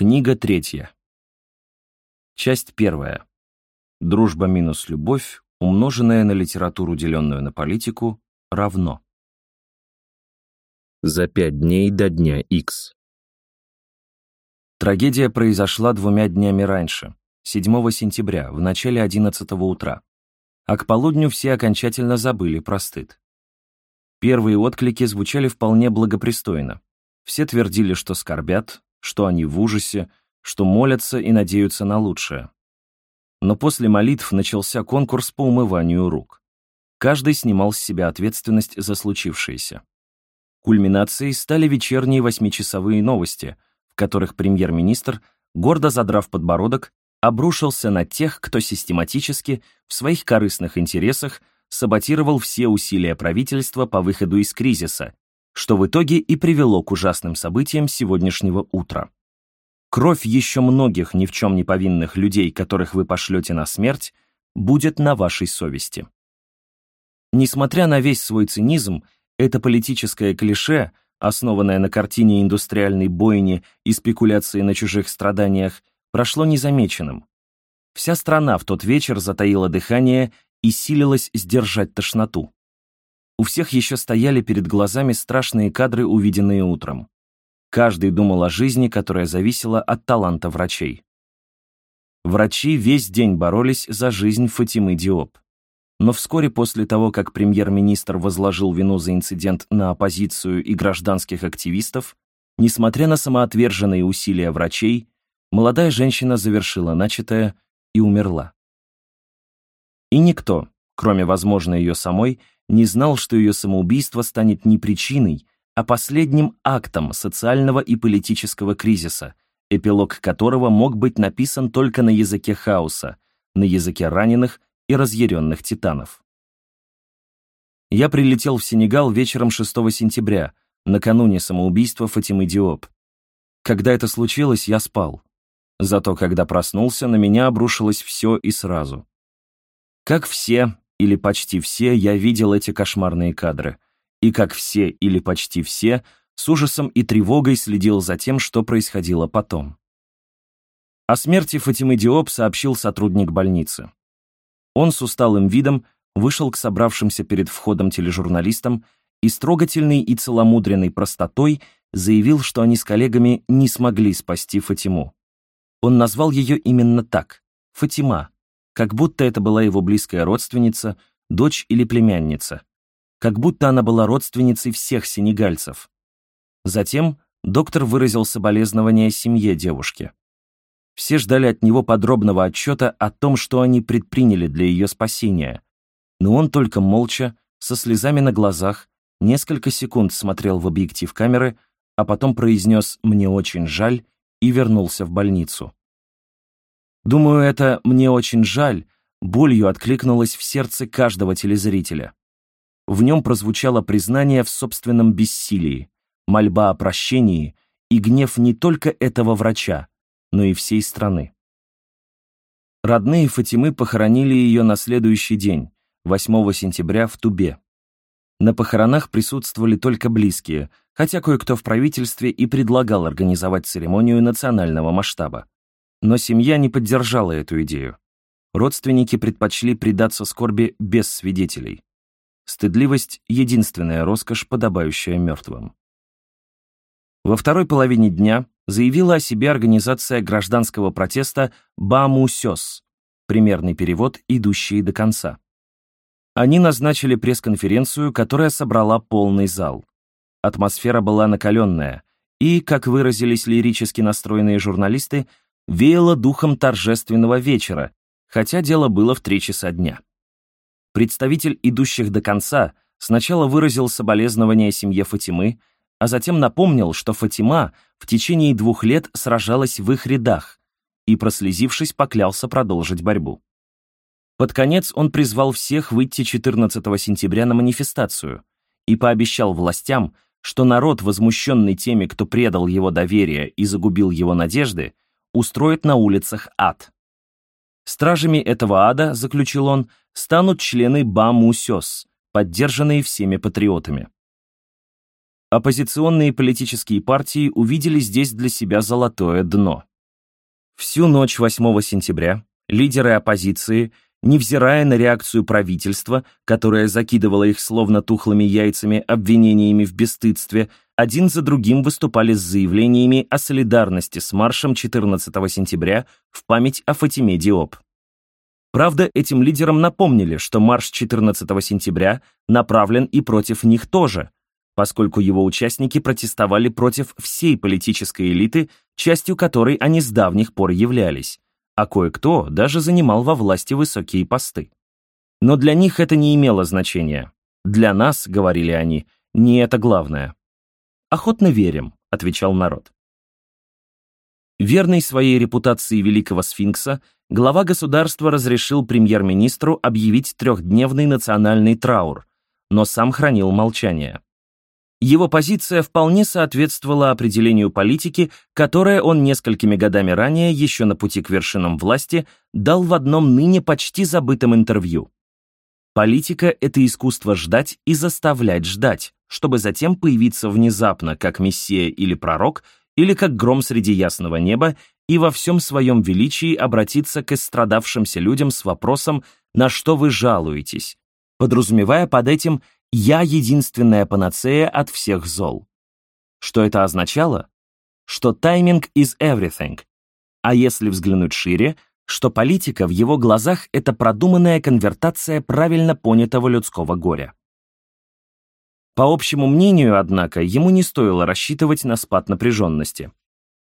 Книга третья. Часть первая. Дружба минус любовь, умноженная на литературу, деленную на политику, равно. За пять дней до дня X. Трагедия произошла двумя днями раньше, 7 сентября, в начале 11 утра. А к полудню все окончательно забыли про стыд. Первые отклики звучали вполне благопристойно. Все твердили, что скорбят, что они в ужасе, что молятся и надеются на лучшее. Но после молитв начался конкурс по умыванию рук. Каждый снимал с себя ответственность за случившееся. Кульминацией стали вечерние восьмичасовые новости, в которых премьер-министр, гордо задрав подбородок, обрушился на тех, кто систематически, в своих корыстных интересах, саботировал все усилия правительства по выходу из кризиса что в итоге и привело к ужасным событиям сегодняшнего утра. Кровь еще многих ни в чем не повинных людей, которых вы пошлете на смерть, будет на вашей совести. Несмотря на весь свой цинизм, это политическое клише, основанное на картине индустриальной бойни и спекуляции на чужих страданиях, прошло незамеченным. Вся страна в тот вечер затаила дыхание и силилась сдержать тошноту. У всех еще стояли перед глазами страшные кадры, увиденные утром. Каждый думал о жизни, которая зависела от таланта врачей. Врачи весь день боролись за жизнь Фатимы Диоп. Но вскоре после того, как премьер-министр возложил вину за инцидент на оппозицию и гражданских активистов, несмотря на самоотверженные усилия врачей, молодая женщина завершила начатое и умерла. И никто, кроме, возможно, ее самой, не знал, что ее самоубийство станет не причиной, а последним актом социального и политического кризиса, эпилог которого мог быть написан только на языке хаоса, на языке раненых и разъяренных титанов. Я прилетел в Сенегал вечером 6 сентября, накануне самоубийства Фатимы Диоп. Когда это случилось, я спал. Зато когда проснулся, на меня обрушилось все и сразу. Как все, или почти все, я видел эти кошмарные кадры. И как все или почти все, с ужасом и тревогой следил за тем, что происходило потом. О смерти Фатимы Диоп сообщил сотрудник больницы. Он с усталым видом вышел к собравшимся перед входом тележурналистам и с трогательной и целомудренной простотой заявил, что они с коллегами не смогли спасти Фатиму. Он назвал ее именно так — Фатима, как будто это была его близкая родственница, дочь или племянница, как будто она была родственницей всех сенегальцев. Затем доктор выразил соболезнования семье девушки. Все ждали от него подробного отчета о том, что они предприняли для ее спасения, но он только молча, со слезами на глазах, несколько секунд смотрел в объектив камеры, а потом произнес «мне очень жаль» и вернулся в больницу. Думаю, это «мне очень жаль» болью откликнулось в сердце каждого телезрителя. В нем прозвучало признание в собственном бессилии, мольба о прощении и гнев не только этого врача, но и всей страны. Родные Фатимы похоронили ее на следующий день, 8 сентября, в Тубе. На похоронах присутствовали только близкие, хотя кое-кто в правительстве и предлагал организовать церемонию национального масштаба. Но семья не поддержала эту идею. Родственники предпочли предаться скорби без свидетелей. Стыдливость — единственная роскошь, подобающая мертвым. Во второй половине дня заявила о себе организация гражданского протеста «Бамусёс», примерный перевод «идущие до конца». Они назначили пресс-конференцию, которая собрала полный зал. Атмосфера была накаленная, и, как выразились лирически настроенные журналисты, веяло духом торжественного вечера, хотя дело было в три часа дня. Представитель идущих до конца сначала выразил соболезнования семье Фатимы, а затем напомнил, что Фатима в течение двух лет сражалась в их рядах и, прослезившись, поклялся продолжить борьбу. Под конец он призвал всех выйти 14 сентября на манифестацию и пообещал властям, что народ, возмущенный теми, кто предал его доверие и загубил его надежды, устроит на улицах ад. Стражами этого ада, заключил он, станут члены Бамусёс, поддержанные всеми патриотами. Оппозиционные политические партии увидели здесь для себя золотое дно. Всю ночь 8 сентября лидеры оппозиции, невзирая на реакцию правительства, которое закидывало их словно тухлыми яйцами обвинениями в бесстыдстве, один за другим выступали с заявлениями о солидарности с маршем 14 сентября в память о Фатиме Диоп. Правда, этим лидерам напомнили, что марш 14 сентября направлен и против них тоже, поскольку его участники протестовали против всей политической элиты, частью которой они с давних пор являлись, а кое-кто даже занимал во власти высокие посты. Но для них это не имело значения. Для нас, говорили они, не это главное. «Охотно верим», — отвечал народ. Верный своей репутации великого сфинкса, глава государства разрешил премьер-министру объявить трехдневный национальный траур, но сам хранил молчание. Его позиция вполне соответствовала определению политики, которое он несколькими годами ранее, еще на пути к вершинам власти, дал в одном ныне почти забытом интервью. Политика — это искусство ждать и заставлять ждать, чтобы затем появиться внезапно, как мессия или пророк, или как гром среди ясного неба, и во всем своем величии обратиться к истрадавшимся людям с вопросом «на что вы жалуетесь?», подразумевая под этим «я единственная панацея от всех зол». Что это означало? Что тайминг is everything. А если взглянуть шире, что политика в его глазах — это продуманная конвертация правильно понятого людского горя. По общему мнению, однако, ему не стоило рассчитывать на спад напряженности.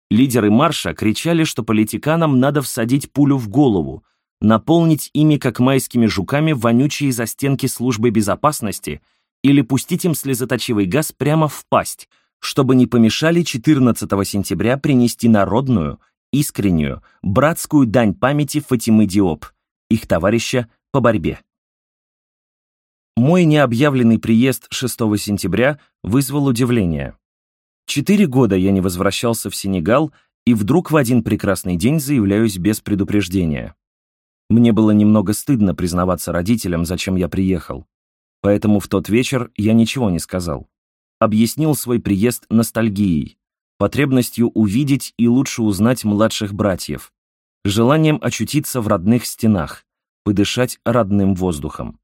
Лидеры марша кричали, что политиканам надо всадить пулю в голову, наполнить ими, как майскими жуками, вонючие застенки службы безопасности или пустить им слезоточивый газ прямо в пасть, чтобы не помешали 14 сентября принести народную, искреннюю, братскую дань памяти Фатимы Диоп, их товарища по борьбе. Мой необъявленный приезд 6 сентября вызвал удивление. Четыре года я не возвращался в Сенегал, и вдруг в один прекрасный день заявляюсь без предупреждения. Мне было немного стыдно признаваться родителям, зачем я приехал. Поэтому в тот вечер я ничего не сказал. Объяснил свой приезд ностальгией, потребностью увидеть и лучше узнать младших братьев, желанием очутиться в родных стенах, подышать родным воздухом.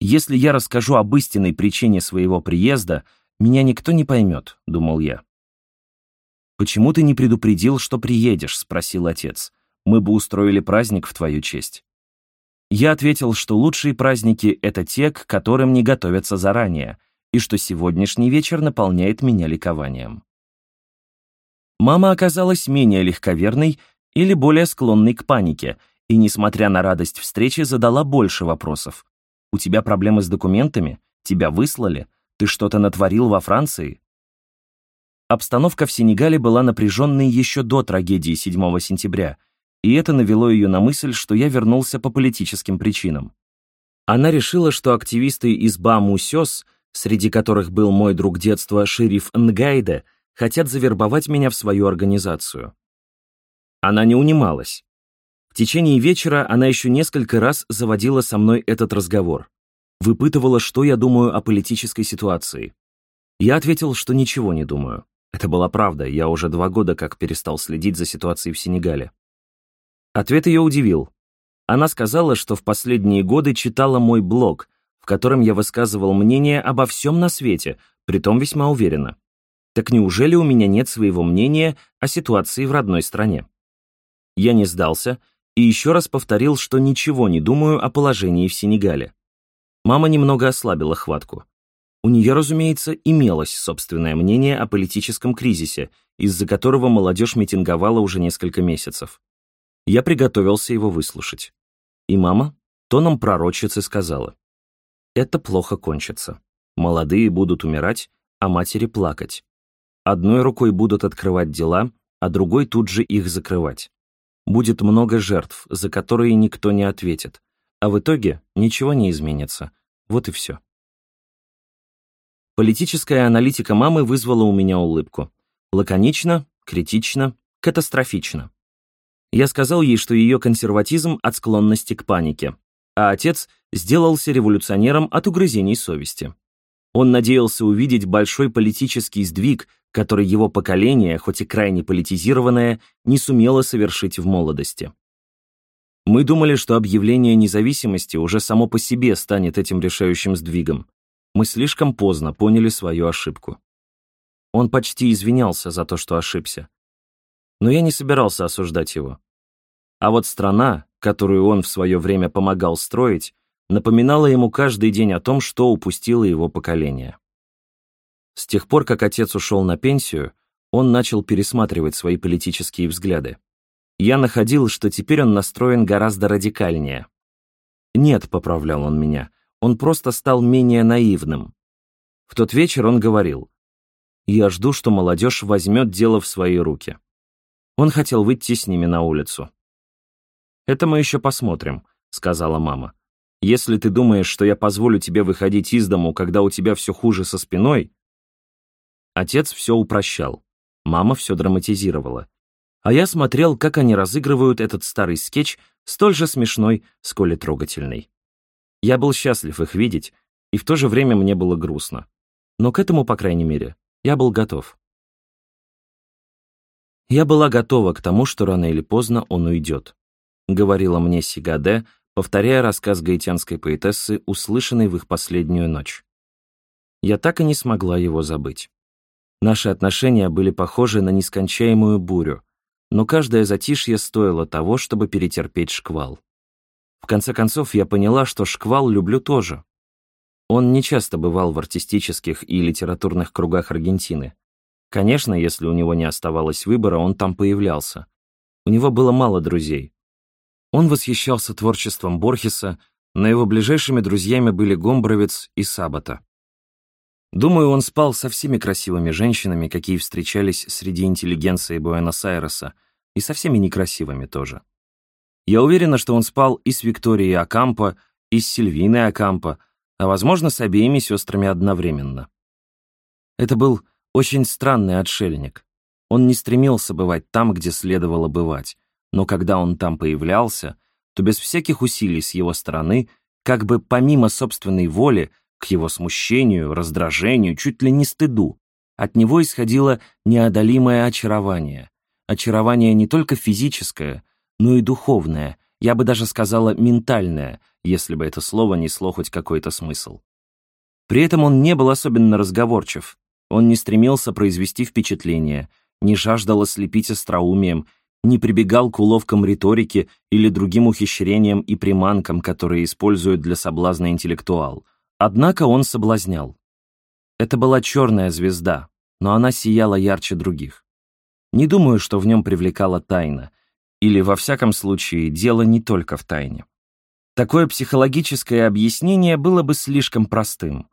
Если я расскажу об истинной причине своего приезда, меня никто не поймет, думал я. «Почему ты не предупредил, что приедешь?» — спросил отец мы бы устроили праздник в твою честь. Я ответил, что лучшие праздники — это те, к которым не готовятся заранее, и что сегодняшний вечер наполняет меня ликованием. Мама оказалась менее легковерной или более склонной к панике, и, несмотря на радость встречи, задала больше вопросов. «У тебя проблемы с документами? Тебя выслали? Ты что-то натворил во Франции?» Обстановка в Сенегале была напряженной еще до трагедии 7 сентября, и это навело ее на мысль, что я вернулся по политическим причинам. Она решила, что активисты из Ба-Мусёс, среди которых был мой друг детства шериф Нгайде, хотят завербовать меня в свою организацию. Она не унималась. Течение вечера она еще несколько раз заводила со мной этот разговор. Выпытывала, что я думаю о политической ситуации. Я ответил, что ничего не думаю. Это была правда, я уже два года как перестал следить за ситуацией в Сенегале. Ответ ее удивил. Она сказала, что в последние годы читала мой блог, в котором я высказывал мнение обо всем на свете, притом весьма уверенно. Так неужели у меня нет своего мнения о ситуации в родной стране? Я не сдался и еще раз повторил, что ничего не думаю о положении в Сенегале. Мама немного ослабила хватку. У нее, разумеется, имелось собственное мнение о политическом кризисе, из-за которого молодежь митинговала уже несколько месяцев. Я приготовился его выслушать. И мама тоном пророчицы сказала, «Это плохо кончится. Молодые будут умирать, а матери плакать. Одной рукой будут открывать дела, а другой тут же их закрывать. Будет много жертв, за которые никто не ответит, а в итоге ничего не изменится. Вот и все». Политическая аналитика мамы вызвала у меня улыбку. Лаконично, критично, катастрофично. Я сказал ей, что ее консерватизм от склонности к панике, а отец сделался революционером от угрызений совести. Он надеялся увидеть большой политический сдвиг, который его поколение, хоть и крайне политизированное, не сумело совершить в молодости. Мы думали, что объявление независимости уже само по себе станет этим решающим сдвигом. Мы слишком поздно поняли свою ошибку. Он почти извинялся за то, что ошибся. Но я не собирался осуждать его. А вот страна, которую он в свое время помогал строить, напоминала ему каждый день о том, что упустило его поколение. С тех пор, как отец ушел на пенсию, он начал пересматривать свои политические взгляды. Я находил, что теперь он настроен гораздо радикальнее. «Нет», — поправлял он меня, — «он просто стал менее наивным». В тот вечер он говорил, «Я жду, что молодежь возьмет дело в свои руки». Он хотел выйти с ними на улицу. «Это мы еще посмотрим», — сказала мама. Если ты думаешь, что я позволю тебе выходить из дому, когда у тебя все хуже со спиной...» Отец все упрощал, мама все драматизировала. А я смотрел, как они разыгрывают этот старый скетч, столь же смешной, сколь и трогательный. Я был счастлив их видеть, и в то же время мне было грустно. Но к этому, по крайней мере, я был готов. Я была готова к тому, что рано или поздно он уйдет. Говорила мне Сигаде, повторяя рассказ гаитянской поэтессы, услышанный в их последнюю ночь. Я так и не смогла его забыть. Наши отношения были похожи на нескончаемую бурю, но каждое затишье стоило того, чтобы перетерпеть шквал. В конце концов, я поняла, что шквал люблю тоже. Он не часто бывал в артистических и литературных кругах Аргентины. Конечно, если у него не оставалось выбора, он там появлялся. У него было мало друзей, он восхищался творчеством Борхеса, но его ближайшими друзьями были Гомбровец и Сабата. Думаю, он спал со всеми красивыми женщинами, какие встречались среди интеллигенции Буэнос-Айреса, и со всеми некрасивыми тоже. Я уверена, что он спал и с Викторией Акампо, и с Сильвиной Акампо, а, возможно, с обеими сестрами одновременно. Это был очень странный отшельник. Он не стремился бывать там, где следовало бывать, но когда он там появлялся, то без всяких усилий с его стороны, как бы помимо собственной воли, к его смущению, раздражению, чуть ли не стыду, от него исходило неодолимое очарование. Очарование не только физическое, но и духовное, я бы даже сказала ментальное, если бы это слово несло хоть какой-то смысл. При этом он не был особенно разговорчив, он не стремился произвести впечатление, не жаждал ослепить остроумием не прибегал к уловкам риторики или другим ухищрениям и приманкам, которые используют для соблазна интеллектуал. Однако он соблазнял. Это была черная звезда, но она сияла ярче других. Не думаю, что в нем привлекала тайна, или, во всяком случае, дело не только в тайне. Такое психологическое объяснение было бы слишком простым.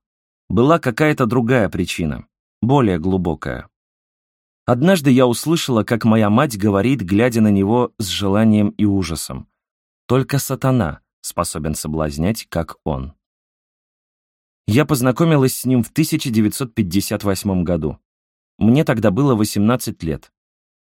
Была какая-то другая причина, более глубокая. Однажды я услышала, как моя мать говорит, глядя на него с желанием и ужасом. Только сатана способен соблазнять, как он. Я познакомилась с ним в 1958 году. Мне тогда было 18 лет.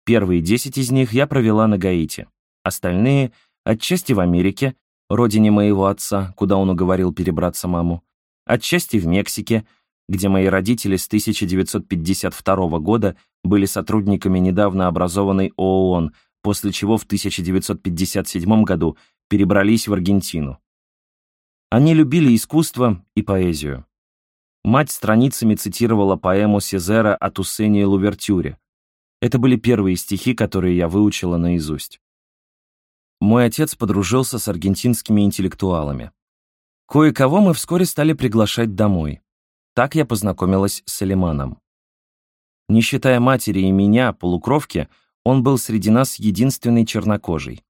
Первые 10 из них я провела на Гаити. Остальные — отчасти в Америке, родине моего отца, куда он уговорил перебраться маму, отчасти в Мексике, где мои родители с 1952 года были сотрудниками недавно образованной ООН, после чего в 1957 году перебрались в Аргентину. Они любили искусство и поэзию. Мать страницами цитировала поэму Сезера о Туссене и Лувертюре. Это были первые стихи, которые я выучила наизусть. Мой отец подружился с аргентинскими интеллектуалами. Кое-кого мы вскоре стали приглашать домой. Так я познакомилась с Салиманом. Не считая матери и меня, полукровки, он был среди нас единственный чернокожий.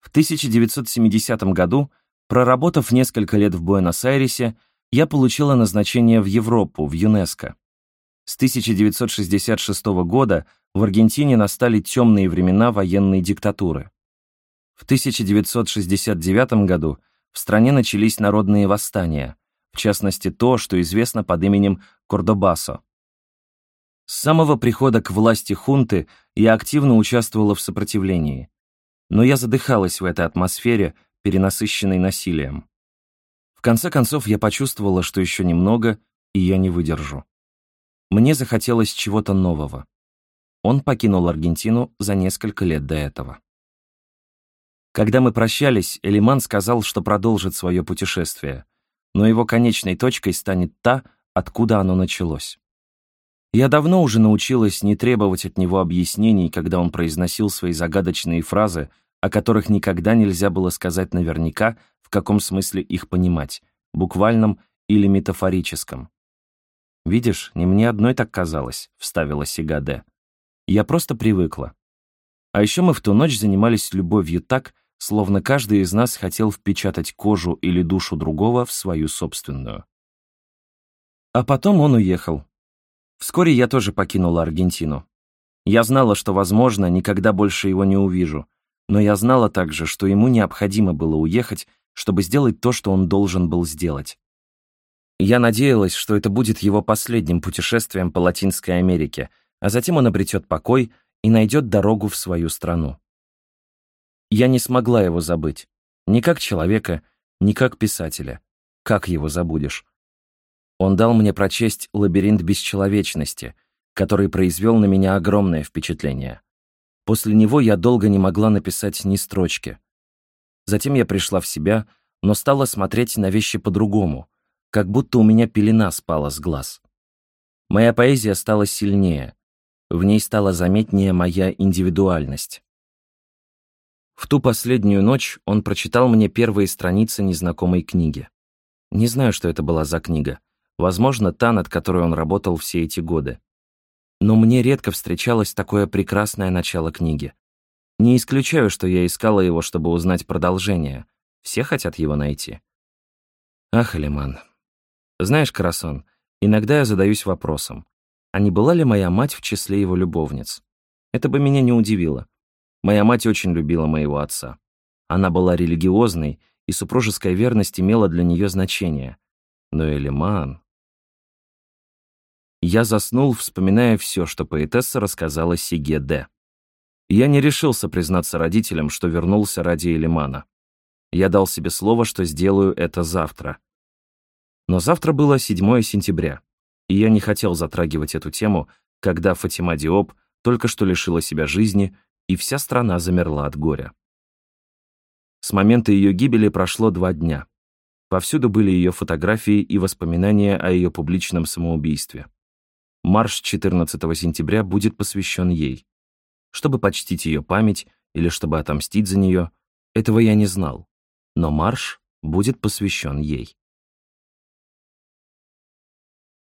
В 1970 году, проработав несколько лет в Буэнос-Айресе, я получила назначение в Европу, в ЮНЕСКО. С 1966 года в Аргентине настали темные времена военной диктатуры. В 1969 году в стране начались народные восстания – в частности то, что известно под именем Кордобасо. С самого прихода к власти хунты я активно участвовала в сопротивлении, но я задыхалась в этой атмосфере, перенасыщенной насилием. В конце концов, я почувствовала, что еще немного, и я не выдержу. Мне захотелось чего-то нового. Он покинул Аргентину за несколько лет до этого. Когда мы прощались, Элиман сказал, что продолжит свое путешествие, но его конечной точкой станет та, откуда оно началось. Я давно уже научилась не требовать от него объяснений, когда он произносил свои загадочные фразы, о которых никогда нельзя было сказать наверняка, в каком смысле их понимать, буквальном или метафорическом. «Видишь, не мне одной так казалось», — вставила Сигаде. «Я просто привыкла. А еще мы в ту ночь занимались любовью так, словно каждый из нас хотел впечатать кожу или душу другого в свою собственную. А потом он уехал. Вскоре я тоже покинула Аргентину. Я знала, что, возможно, никогда больше его не увижу, но я знала также, что ему необходимо было уехать, чтобы сделать то, что он должен был сделать. Я надеялась, что это будет его последним путешествием по Латинской Америке, а затем он обретет покой и найдет дорогу в свою страну. Я не смогла его забыть. Ни как человека, ни как писателя. Как его забудешь? Он дал мне прочесть «Лабиринт бесчеловечности», который произвел на меня огромное впечатление. После него я долго не могла написать ни строчки. Затем я пришла в себя, но стала смотреть на вещи по-другому, как будто у меня пелена спала с глаз. Моя поэзия стала сильнее, в ней стала заметнее моя индивидуальность. В ту последнюю ночь он прочитал мне первые страницы незнакомой книги. Не знаю, что это была за книга. Возможно, та, над которой он работал все эти годы. Но мне редко встречалось такое прекрасное начало книги. Не исключаю, что я искала его, чтобы узнать продолжение. Все хотят его найти. Ах, Алиман. Знаешь, Карасон, иногда я задаюсь вопросом, а не была ли моя мать в числе его любовниц? Это бы меня не удивило. Моя мать очень любила моего отца. Она была религиозной, и супружеская верность имела для нее значение. Но Элиман... Я заснул, вспоминая все, что поэтесса рассказала Сиге Д. Я не решился признаться родителям, что вернулся ради Элимана. Я дал себе слово, что сделаю это завтра. Но завтра было 7 сентября, и я не хотел затрагивать эту тему, когда Фатима Диоп только что лишила себя жизни и вся страна замерла от горя. С момента ее гибели прошло два дня. Повсюду были ее фотографии и воспоминания о ее публичном самоубийстве. Марш 14 сентября будет посвящен ей. Чтобы почтить ее память или чтобы отомстить за нее, этого я не знал. Но марш будет посвящен ей.